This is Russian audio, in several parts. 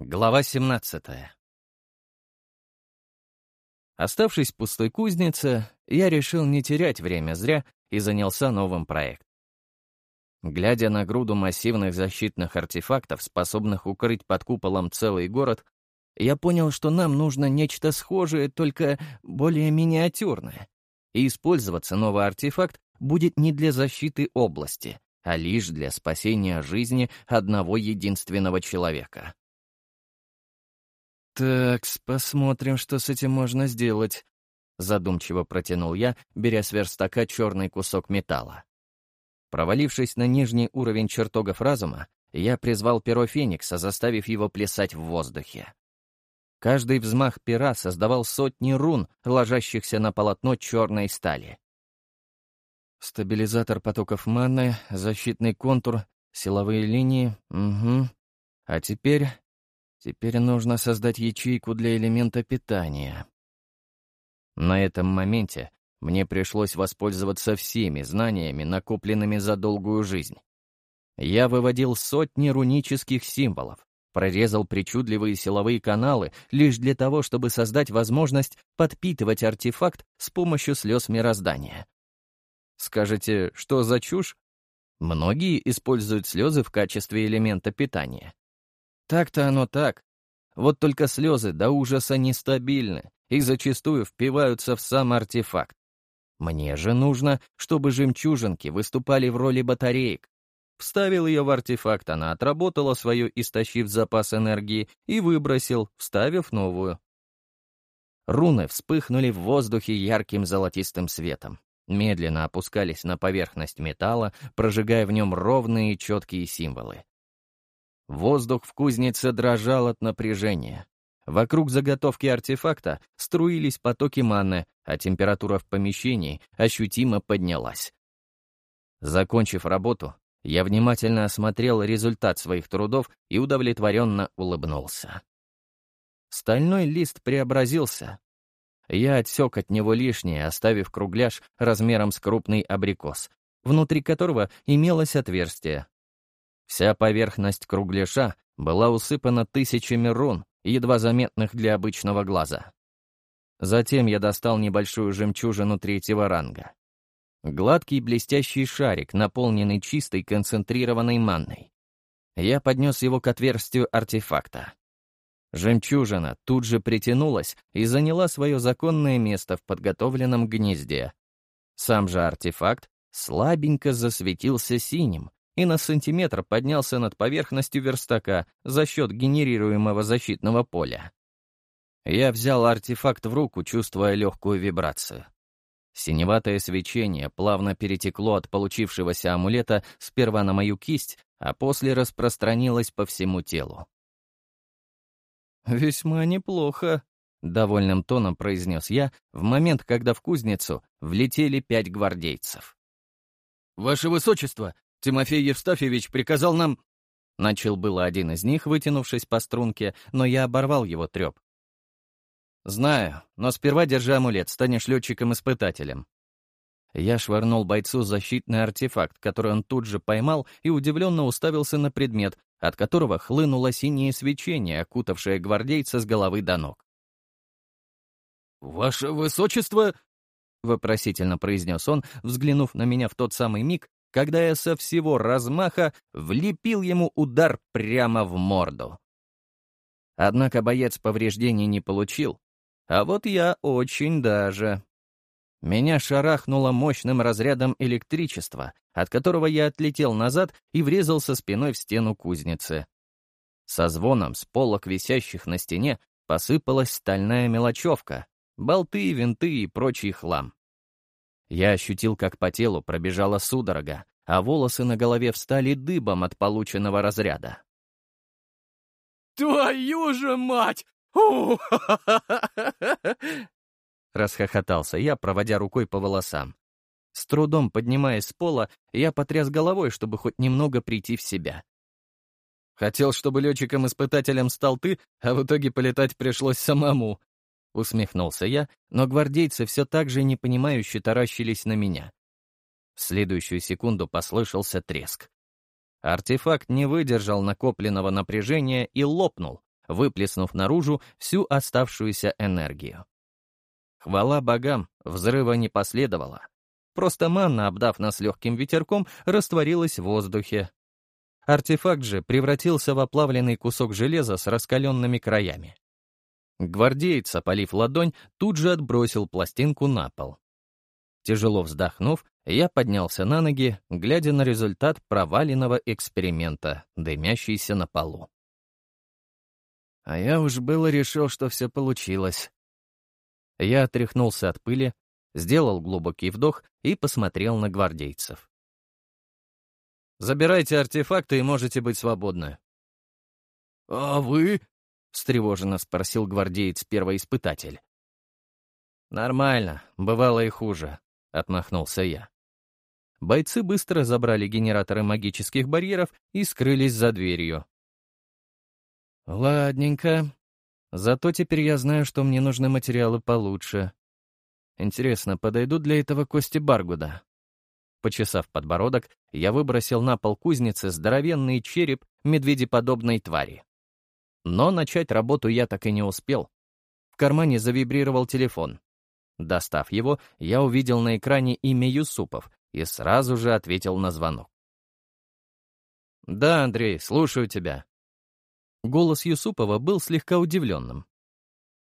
Глава 17 Оставшись в пустой кузнице, я решил не терять время зря и занялся новым проектом. Глядя на груду массивных защитных артефактов, способных укрыть под куполом целый город, я понял, что нам нужно нечто схожее, только более миниатюрное. И использоваться новый артефакт будет не для защиты области, а лишь для спасения жизни одного единственного человека. «Так, посмотрим, что с этим можно сделать», — задумчиво протянул я, беря с верстака черный кусок металла. Провалившись на нижний уровень чертогов разума, я призвал перо Феникса, заставив его плясать в воздухе. Каждый взмах пера создавал сотни рун, ложащихся на полотно черной стали. Стабилизатор потоков маны, защитный контур, силовые линии, угу. А теперь Теперь нужно создать ячейку для элемента питания. На этом моменте мне пришлось воспользоваться всеми знаниями, накопленными за долгую жизнь. Я выводил сотни рунических символов, прорезал причудливые силовые каналы лишь для того, чтобы создать возможность подпитывать артефакт с помощью слез мироздания. Скажете, что за чушь? Многие используют слезы в качестве элемента питания. Так-то оно так. Вот только слезы до ужаса нестабильны и зачастую впиваются в сам артефакт. Мне же нужно, чтобы жемчужинки выступали в роли батареек. Вставил ее в артефакт, она отработала свою, истощив запас энергии, и выбросил, вставив новую. Руны вспыхнули в воздухе ярким золотистым светом, медленно опускались на поверхность металла, прожигая в нем ровные и четкие символы. Воздух в кузнице дрожал от напряжения. Вокруг заготовки артефакта струились потоки маны, а температура в помещении ощутимо поднялась. Закончив работу, я внимательно осмотрел результат своих трудов и удовлетворенно улыбнулся. Стальной лист преобразился. Я отсек от него лишнее, оставив кругляш размером с крупный абрикос, внутри которого имелось отверстие, Вся поверхность кругляша была усыпана тысячами рун, едва заметных для обычного глаза. Затем я достал небольшую жемчужину третьего ранга. Гладкий блестящий шарик, наполненный чистой концентрированной манной. Я поднес его к отверстию артефакта. Жемчужина тут же притянулась и заняла свое законное место в подготовленном гнезде. Сам же артефакт слабенько засветился синим, и на сантиметр поднялся над поверхностью верстака за счет генерируемого защитного поля. Я взял артефакт в руку, чувствуя легкую вибрацию. Синеватое свечение плавно перетекло от получившегося амулета сперва на мою кисть, а после распространилось по всему телу. «Весьма неплохо», — довольным тоном произнес я в момент, когда в кузницу влетели пять гвардейцев. «Ваше Высочество, Тимофей Евстафьевич приказал нам...» Начал было один из них, вытянувшись по струнке, но я оборвал его треп. «Знаю, но сперва держи амулет, станешь летчиком-испытателем». Я швырнул бойцу защитный артефакт, который он тут же поймал и удивленно уставился на предмет, от которого хлынуло синее свечение, окутавшее гвардейца с головы до ног. «Ваше высочество!» — вопросительно произнес он, взглянув на меня в тот самый миг, когда я со всего размаха влепил ему удар прямо в морду. Однако боец повреждений не получил, а вот я очень даже. Меня шарахнуло мощным разрядом электричества, от которого я отлетел назад и врезался спиной в стену кузницы. Со звоном с полок, висящих на стене, посыпалась стальная мелочевка, болты, винты и прочий хлам. Я ощутил, как по телу пробежала судорога, а волосы на голове встали дыбом от полученного разряда. «Твою же мать! Расхохотался я, проводя рукой по волосам. С трудом поднимаясь с пола, я потряс головой, чтобы хоть немного прийти в себя. Хотел, чтобы летчиком-испытателем стал ты, а в итоге полетать пришлось самому. Усмехнулся я, но гвардейцы все так же непонимающе таращились на меня. В следующую секунду послышался треск. Артефакт не выдержал накопленного напряжения и лопнул, выплеснув наружу всю оставшуюся энергию. Хвала богам, взрыва не последовало. Просто манна, обдав нас легким ветерком, растворилась в воздухе. Артефакт же превратился в оплавленный кусок железа с раскаленными краями. Гвардеец, опалив ладонь, тут же отбросил пластинку на пол. Тяжело вздохнув, я поднялся на ноги, глядя на результат проваленного эксперимента, дымящийся на полу. А я уж было решил, что все получилось. Я отряхнулся от пыли, сделал глубокий вдох и посмотрел на гвардейцев. «Забирайте артефакты и можете быть свободны». «А вы?» — встревоженно спросил гвардеец-первоиспытатель. «Нормально, бывало и хуже», — отмахнулся я. Бойцы быстро забрали генераторы магических барьеров и скрылись за дверью. «Ладненько. Зато теперь я знаю, что мне нужны материалы получше. Интересно, подойдут для этого кости Баргуда?» Почесав подбородок, я выбросил на пол кузницы здоровенный череп медведеподобной твари. Но начать работу я так и не успел. В кармане завибрировал телефон. Достав его, я увидел на экране имя Юсупов и сразу же ответил на звонок. «Да, Андрей, слушаю тебя». Голос Юсупова был слегка удивленным.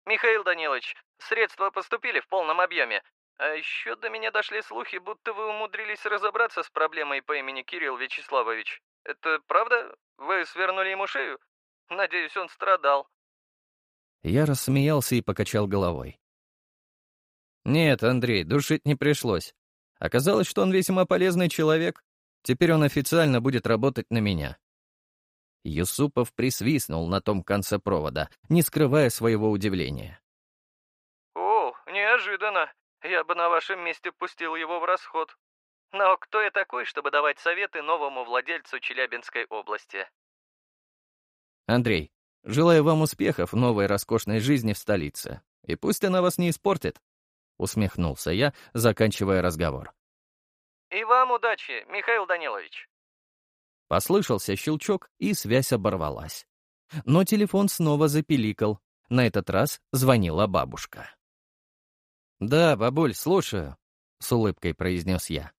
«Михаил Данилович, средства поступили в полном объеме. А еще до меня дошли слухи, будто вы умудрились разобраться с проблемой по имени Кирилл Вячеславович. Это правда? Вы свернули ему шею? Надеюсь, он страдал». Я рассмеялся и покачал головой. «Нет, Андрей, душить не пришлось. Оказалось, что он весьма полезный человек. Теперь он официально будет работать на меня». Юсупов присвистнул на том конце провода, не скрывая своего удивления. «О, неожиданно. Я бы на вашем месте пустил его в расход. Но кто я такой, чтобы давать советы новому владельцу Челябинской области?» «Андрей, желаю вам успехов в новой роскошной жизни в столице. И пусть она вас не испортит усмехнулся я, заканчивая разговор. «И вам удачи, Михаил Данилович!» Послышался щелчок, и связь оборвалась. Но телефон снова запиликал. На этот раз звонила бабушка. «Да, бабуль, слушаю», — с улыбкой произнес я.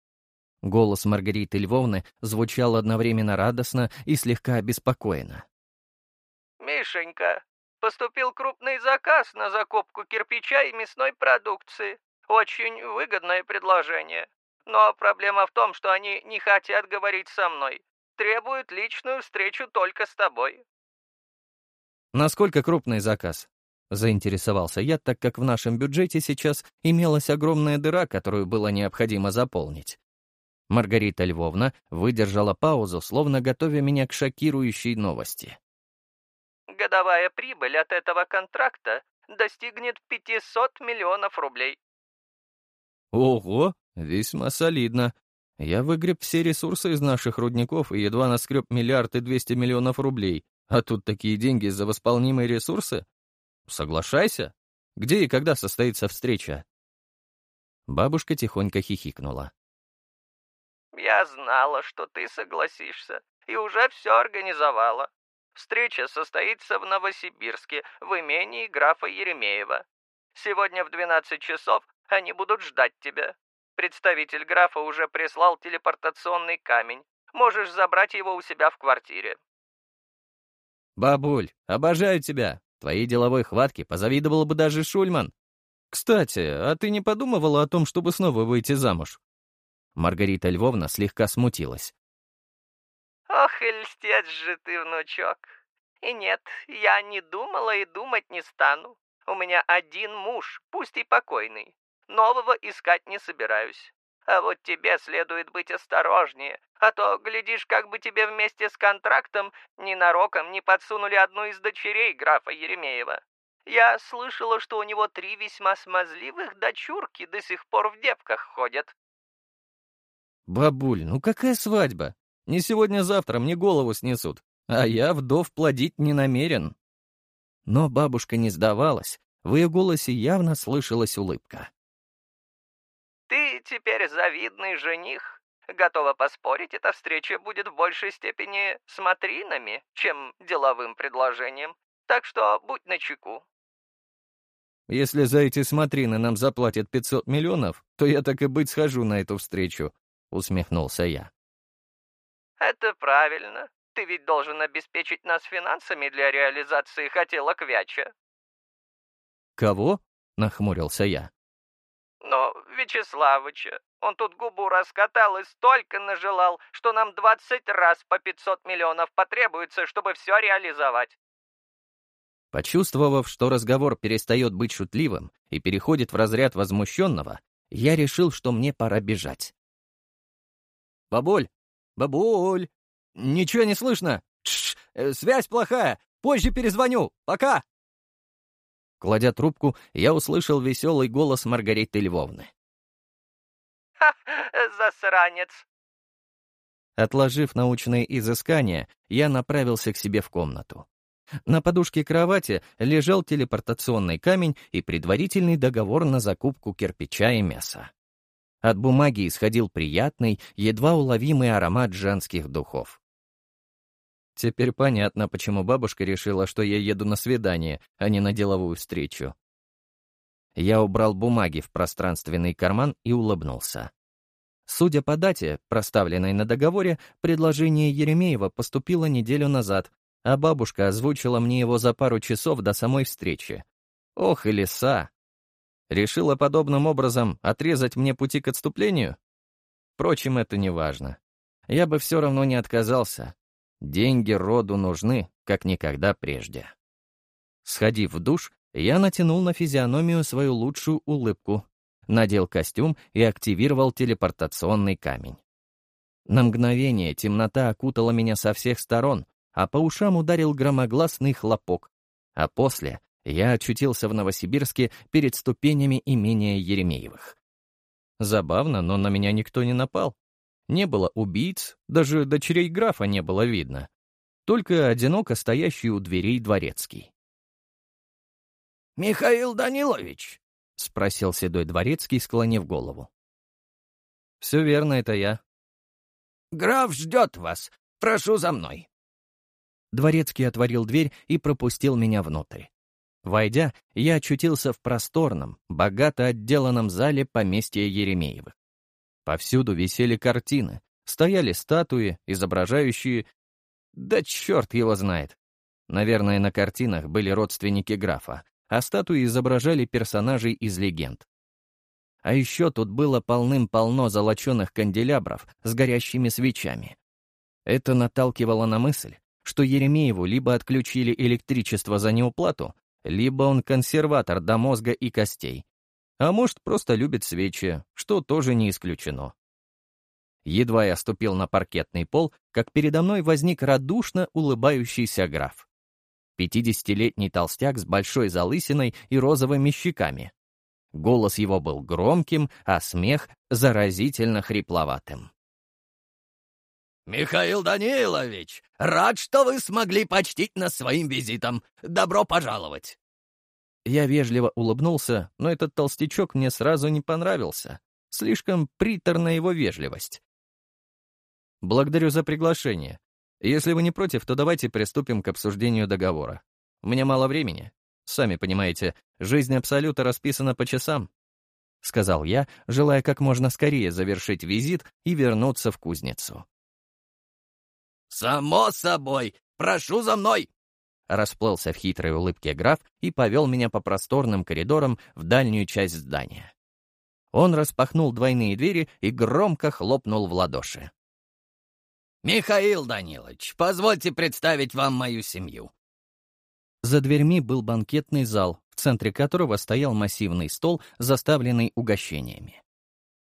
Голос Маргариты Львовны звучал одновременно радостно и слегка обеспокоенно. «Мишенька, Поступил крупный заказ на закупку кирпича и мясной продукции. Очень выгодное предложение. Но проблема в том, что они не хотят говорить со мной. Требуют личную встречу только с тобой. Насколько крупный заказ? Заинтересовался я, так как в нашем бюджете сейчас имелась огромная дыра, которую было необходимо заполнить. Маргарита Львовна выдержала паузу, словно готовя меня к шокирующей новости годовая прибыль от этого контракта достигнет 500 миллионов рублей. Ого, весьма солидно. Я выгреб все ресурсы из наших рудников и едва наскреб миллиард и двести миллионов рублей. А тут такие деньги за восполнимые ресурсы? Соглашайся. Где и когда состоится встреча?» Бабушка тихонько хихикнула. «Я знала, что ты согласишься, и уже все организовала. Встреча состоится в Новосибирске, в имении графа Еремеева. Сегодня в 12 часов они будут ждать тебя. Представитель графа уже прислал телепортационный камень. Можешь забрать его у себя в квартире. Бабуль, обожаю тебя. Твоей деловой хватке позавидовал бы даже Шульман. Кстати, а ты не подумывала о том, чтобы снова выйти замуж? Маргарита Львовна слегка смутилась. Ох, и льстец же ты, внучок. И нет, я не думала и думать не стану. У меня один муж, пусть и покойный. Нового искать не собираюсь. А вот тебе следует быть осторожнее, а то, глядишь, как бы тебе вместе с контрактом ненароком не подсунули одну из дочерей графа Еремеева. Я слышала, что у него три весьма смазливых дочурки до сих пор в девках ходят. Бабуль, ну какая свадьба? Не сегодня-завтра мне голову снесут, а я вдов плодить не намерен». Но бабушка не сдавалась, в ее голосе явно слышалась улыбка. «Ты теперь завидный жених. Готова поспорить, эта встреча будет в большей степени смотринами, чем деловым предложением. Так что будь начеку. Если за эти смотрины нам заплатят 500 миллионов, то я так и быть схожу на эту встречу», — усмехнулся я. «Это правильно. Ты ведь должен обеспечить нас финансами для реализации хотелок Вяча». «Кого?» — нахмурился я. «Но Вячеславыча. Он тут губу раскатал и столько нажелал, что нам 20 раз по 500 миллионов потребуется, чтобы все реализовать. Почувствовав, что разговор перестает быть шутливым и переходит в разряд возмущенного, я решил, что мне пора бежать. «Бабуль! Бабуль! Ничего не слышно! Тш, э, связь плохая! Позже перезвоню! Пока!» Кладя трубку, я услышал веселый голос Маргариты Львовны. «Ха, засранец!» Отложив научные изыскания, я направился к себе в комнату. На подушке кровати лежал телепортационный камень и предварительный договор на закупку кирпича и мяса. От бумаги исходил приятный, едва уловимый аромат женских духов. Теперь понятно, почему бабушка решила, что я еду на свидание, а не на деловую встречу. Я убрал бумаги в пространственный карман и улыбнулся. Судя по дате, проставленной на договоре, предложение Еремеева поступило неделю назад, а бабушка озвучила мне его за пару часов до самой встречи. Ох и леса! Решила подобным образом отрезать мне пути к отступлению? Впрочем, это не важно. Я бы все равно не отказался. Деньги роду нужны, как никогда прежде. Сходив в душ, я натянул на физиономию свою лучшую улыбку, надел костюм и активировал телепортационный камень. На мгновение темнота окутала меня со всех сторон, а по ушам ударил громогласный хлопок. А после я очутился в Новосибирске перед ступенями имения Еремеевых. Забавно, но на меня никто не напал. Не было убийц, даже дочерей графа не было видно. Только одиноко стоящий у дверей дворецкий. «Михаил Данилович?» — спросил седой дворецкий, склонив голову. «Все верно, это я». «Граф ждет вас. Прошу за мной». Дворецкий отворил дверь и пропустил меня внутрь. Войдя, я очутился в просторном, богато отделанном зале поместья Еремеевых. Повсюду висели картины, стояли статуи, изображающие... Да черт его знает. Наверное, на картинах были родственники графа, а статуи изображали персонажей из легенд. А еще тут было полным-полно золоченых канделябров с горящими свечами. Это наталкивало на мысль, что Еремееву либо отключили электричество за неуплату, либо он консерватор до мозга и костей. А может, просто любит свечи, что тоже не исключено. Едва я ступил на паркетный пол, как передо мной возник радушно улыбающийся граф. Пятидесятилетний толстяк с большой залысиной и розовыми щеками. Голос его был громким, а смех — заразительно хрипловатым. «Михаил Данилович, рад, что вы смогли почтить нас своим визитом. Добро пожаловать!» Я вежливо улыбнулся, но этот толстячок мне сразу не понравился. Слишком приторна его вежливость. «Благодарю за приглашение. Если вы не против, то давайте приступим к обсуждению договора. У меня мало времени. Сами понимаете, жизнь Абсолюта расписана по часам», — сказал я, желая как можно скорее завершить визит и вернуться в кузницу. «Само собой! Прошу за мной!» Расплылся в хитрой улыбке граф и повел меня по просторным коридорам в дальнюю часть здания. Он распахнул двойные двери и громко хлопнул в ладоши. «Михаил Данилович, позвольте представить вам мою семью». За дверьми был банкетный зал, в центре которого стоял массивный стол, заставленный угощениями.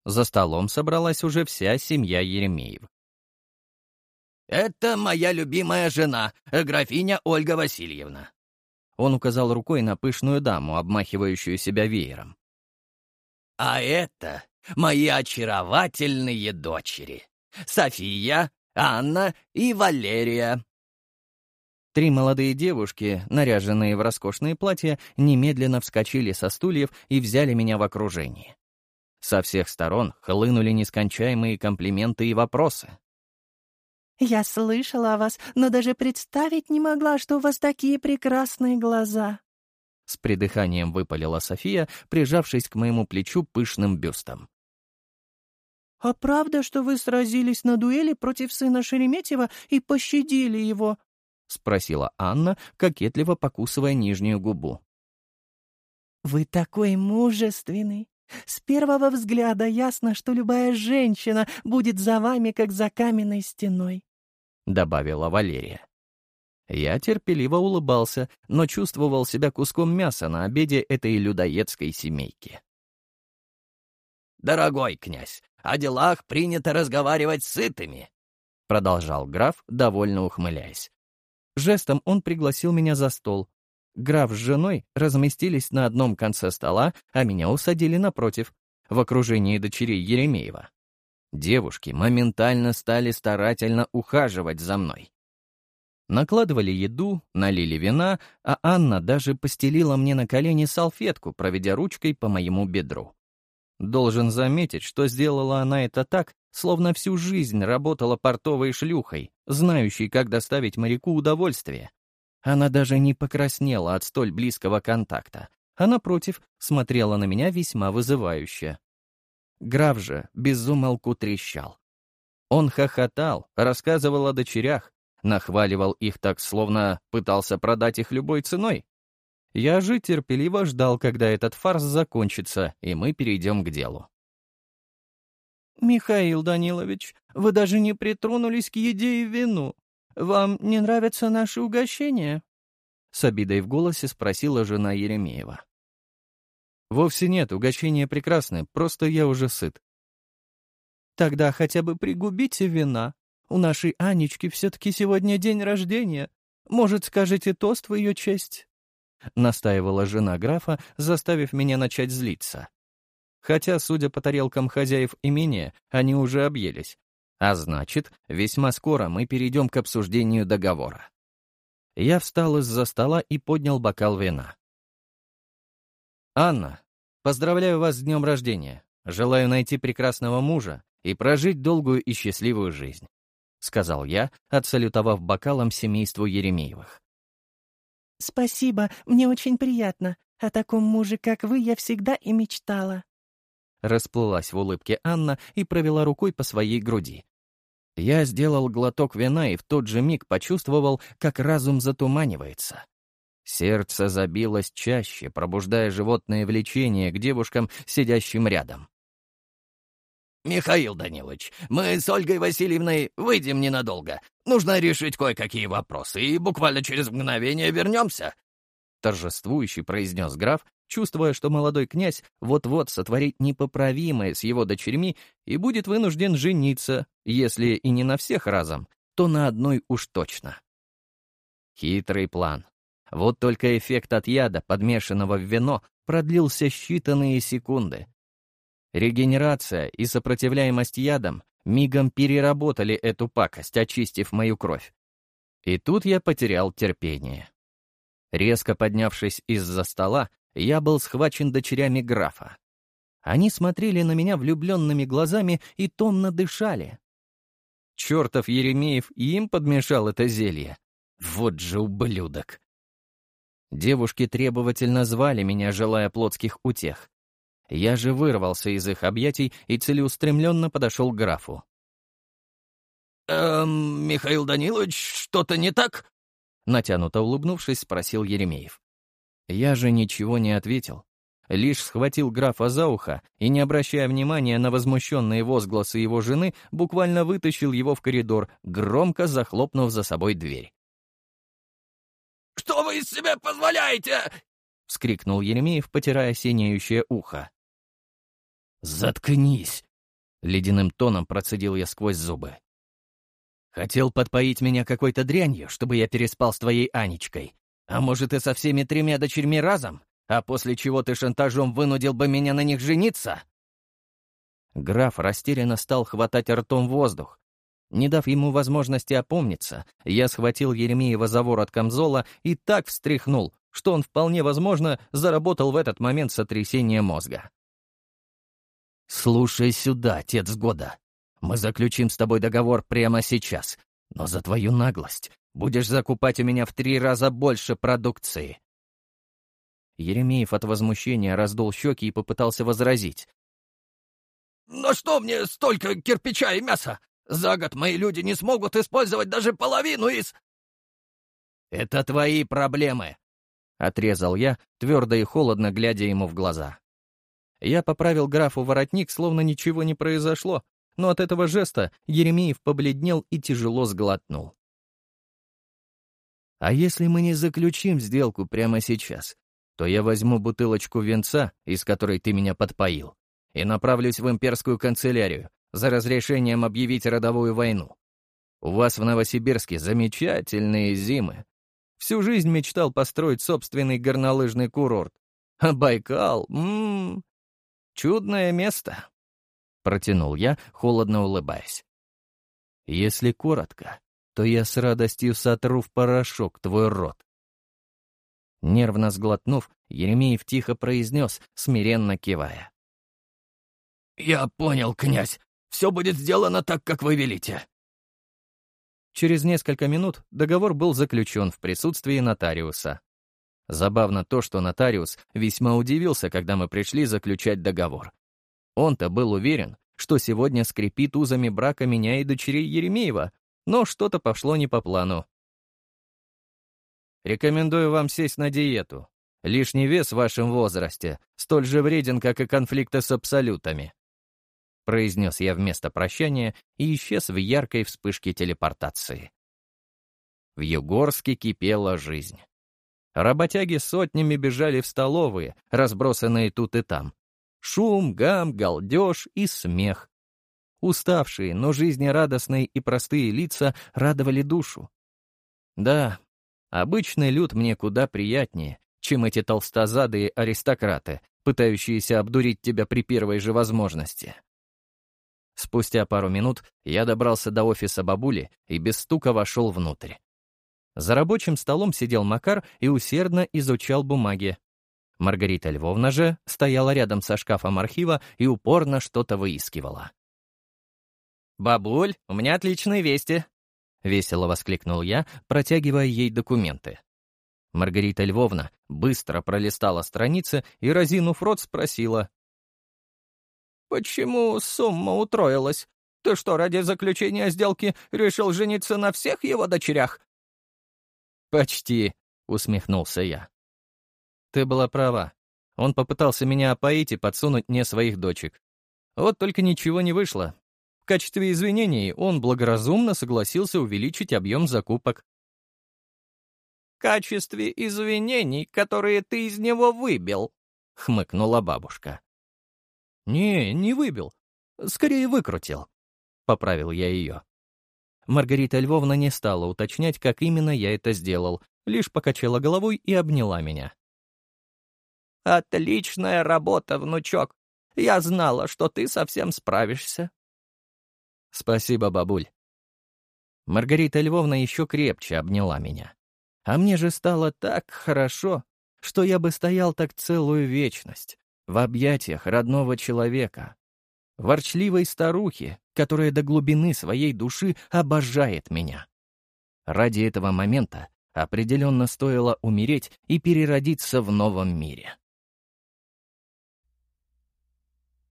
За столом собралась уже вся семья Еремеев. «Это моя любимая жена, графиня Ольга Васильевна». Он указал рукой на пышную даму, обмахивающую себя веером. «А это мои очаровательные дочери. София, Анна и Валерия». Три молодые девушки, наряженные в роскошные платья, немедленно вскочили со стульев и взяли меня в окружение. Со всех сторон хлынули нескончаемые комплименты и вопросы. «Я слышала о вас, но даже представить не могла, что у вас такие прекрасные глаза». С придыханием выпалила София, прижавшись к моему плечу пышным бюстом. «А правда, что вы сразились на дуэли против сына Шереметьева и пощадили его?» — спросила Анна, кокетливо покусывая нижнюю губу. «Вы такой мужественный! С первого взгляда ясно, что любая женщина будет за вами, как за каменной стеной», — добавила Валерия. Я терпеливо улыбался, но чувствовал себя куском мяса на обеде этой людоедской семейки. «Дорогой князь, о делах принято разговаривать сытыми», — продолжал граф, довольно ухмыляясь. Жестом он пригласил меня за стол. Граф с женой разместились на одном конце стола, а меня усадили напротив, в окружении дочерей Еремеева. Девушки моментально стали старательно ухаживать за мной. Накладывали еду, налили вина, а Анна даже постелила мне на колени салфетку, проведя ручкой по моему бедру. Должен заметить, что сделала она это так, словно всю жизнь работала портовой шлюхой, знающей, как доставить моряку удовольствие. Она даже не покраснела от столь близкого контакта, а, напротив, смотрела на меня весьма вызывающе. Граф же безумолку трещал. Он хохотал, рассказывал о дочерях, нахваливал их так, словно пытался продать их любой ценой. Я же терпеливо ждал, когда этот фарс закончится, и мы перейдем к делу. «Михаил Данилович, вы даже не притронулись к еде и вину. Вам не нравятся наши угощения?» С обидой в голосе спросила жена Еремеева. «Вовсе нет, угощения прекрасны, просто я уже сыт». «Тогда хотя бы пригубите вина. У нашей Анечки все-таки сегодня день рождения. Может, скажете тост в ее честь?» Настаивала жена графа, заставив меня начать злиться. Хотя, судя по тарелкам хозяев имения, они уже объелись. А значит, весьма скоро мы перейдем к обсуждению договора. Я встал из-за стола и поднял бокал вина. «Анна, поздравляю вас с днем рождения. Желаю найти прекрасного мужа и прожить долгую и счастливую жизнь», — сказал я, отсалютовав бокалом семейству Еремеевых. «Спасибо, мне очень приятно. О таком муже, как вы, я всегда и мечтала», Расплылась в улыбке Анна и провела рукой по своей груди. Я сделал глоток вина и в тот же миг почувствовал, как разум затуманивается. Сердце забилось чаще, пробуждая животное влечение к девушкам, сидящим рядом. «Михаил Данилович, мы с Ольгой Васильевной выйдем ненадолго. Нужно решить кое-какие вопросы, и буквально через мгновение вернемся», — торжествующий произнес граф, чувствуя, что молодой князь вот-вот сотворит непоправимое с его дочерьми и будет вынужден жениться, если и не на всех разом, то на одной уж точно. Хитрый план. Вот только эффект от яда, подмешанного в вино, продлился считанные секунды. Регенерация и сопротивляемость ядам мигом переработали эту пакость, очистив мою кровь. И тут я потерял терпение. Резко поднявшись из-за стола, я был схвачен дочерями графа. Они смотрели на меня влюбленными глазами и томно дышали. Чертов Еремеев им подмешал это зелье. Вот же ублюдок. Девушки требовательно звали меня, желая плотских утех. Я же вырвался из их объятий и целеустремленно подошел к графу. «Эм, Михаил Данилович, что-то не так?» Натянуто улыбнувшись, спросил Еремеев. Я же ничего не ответил. Лишь схватил графа за ухо и, не обращая внимания на возмущенные возгласы его жены, буквально вытащил его в коридор, громко захлопнув за собой дверь. «Что вы из себя позволяете?» — вскрикнул Еремеев, потирая синеющее ухо. «Заткнись!» — ледяным тоном процедил я сквозь зубы. «Хотел подпоить меня какой-то дрянью, чтобы я переспал с твоей Анечкой, а может, и со всеми тремя дочерьми разом? А после чего ты шантажом вынудил бы меня на них жениться?» Граф растерянно стал хватать ртом воздух. Не дав ему возможности опомниться, я схватил Еремеева за ворот камзола и так встряхнул, что он вполне возможно заработал в этот момент сотрясение мозга. «Слушай сюда, отец года. Мы заключим с тобой договор прямо сейчас. Но за твою наглость будешь закупать у меня в три раза больше продукции. Еремеев от возмущения раздул щеки и попытался возразить. «Но что мне столько кирпича и мяса? За год мои люди не смогут использовать даже половину из...» «Это твои проблемы», — отрезал я, твердо и холодно глядя ему в глаза. Я поправил графу воротник, словно ничего не произошло, но от этого жеста Еремеев побледнел и тяжело сглотнул. «А если мы не заключим сделку прямо сейчас, то я возьму бутылочку венца, из которой ты меня подпоил, и направлюсь в имперскую канцелярию за разрешением объявить родовую войну. У вас в Новосибирске замечательные зимы. Всю жизнь мечтал построить собственный горнолыжный курорт. А Байкал, ммм, чудное место протянул я, холодно улыбаясь. Если коротко, то я с радостью сотру в порошок твой рот. Нервно сглотнув, Еремеев тихо произнес, смиренно кивая. «Я понял, князь. Все будет сделано так, как вы велите». Через несколько минут договор был заключен в присутствии нотариуса. Забавно то, что нотариус весьма удивился, когда мы пришли заключать договор, он-то был уверен, что сегодня скрепит узами брака меня и дочерей Еремеева, но что-то пошло не по плану. Рекомендую вам сесть на диету. Лишний вес в вашем возрасте столь же вреден, как и конфликты с абсолютами. Произнес я вместо прощания и исчез в яркой вспышке телепортации. В Югорске кипела жизнь. Работяги сотнями бежали в столовые, разбросанные тут и там, Шум, гам, галдеж и смех. Уставшие, но жизнерадостные и простые лица радовали душу. Да, обычный люд мне куда приятнее, чем эти толстозадые аристократы, пытающиеся обдурить тебя при первой же возможности. Спустя пару минут я добрался до офиса бабули и без стука вошел внутрь. За рабочим столом сидел Макар и усердно изучал бумаги. Маргарита Львовна же стояла рядом со шкафом архива и упорно что-то выискивала. «Бабуль, у меня отличные вести!» — весело воскликнул я, протягивая ей документы. Маргарита Львовна быстро пролистала страницы и, разинув рот, спросила. «Почему сумма утроилась? Ты что, ради заключения сделки решил жениться на всех его дочерях?» «Почти», — усмехнулся я. Ты была права. Он попытался меня опоить и подсунуть мне своих дочек. Вот только ничего не вышло. В качестве извинений он благоразумно согласился увеличить объем закупок. «В качестве извинений, которые ты из него выбил», — хмыкнула бабушка. «Не, не выбил. Скорее выкрутил», — поправил я ее. Маргарита Львовна не стала уточнять, как именно я это сделал, лишь покачала головой и обняла меня. «Отличная работа, внучок. Я знала, что ты совсем справишься». «Спасибо, бабуль». Маргарита Львовна еще крепче обняла меня. А мне же стало так хорошо, что я бы стоял так целую вечность в объятиях родного человека, ворчливой старухи, которая до глубины своей души обожает меня. Ради этого момента определенно стоило умереть и переродиться в новом мире.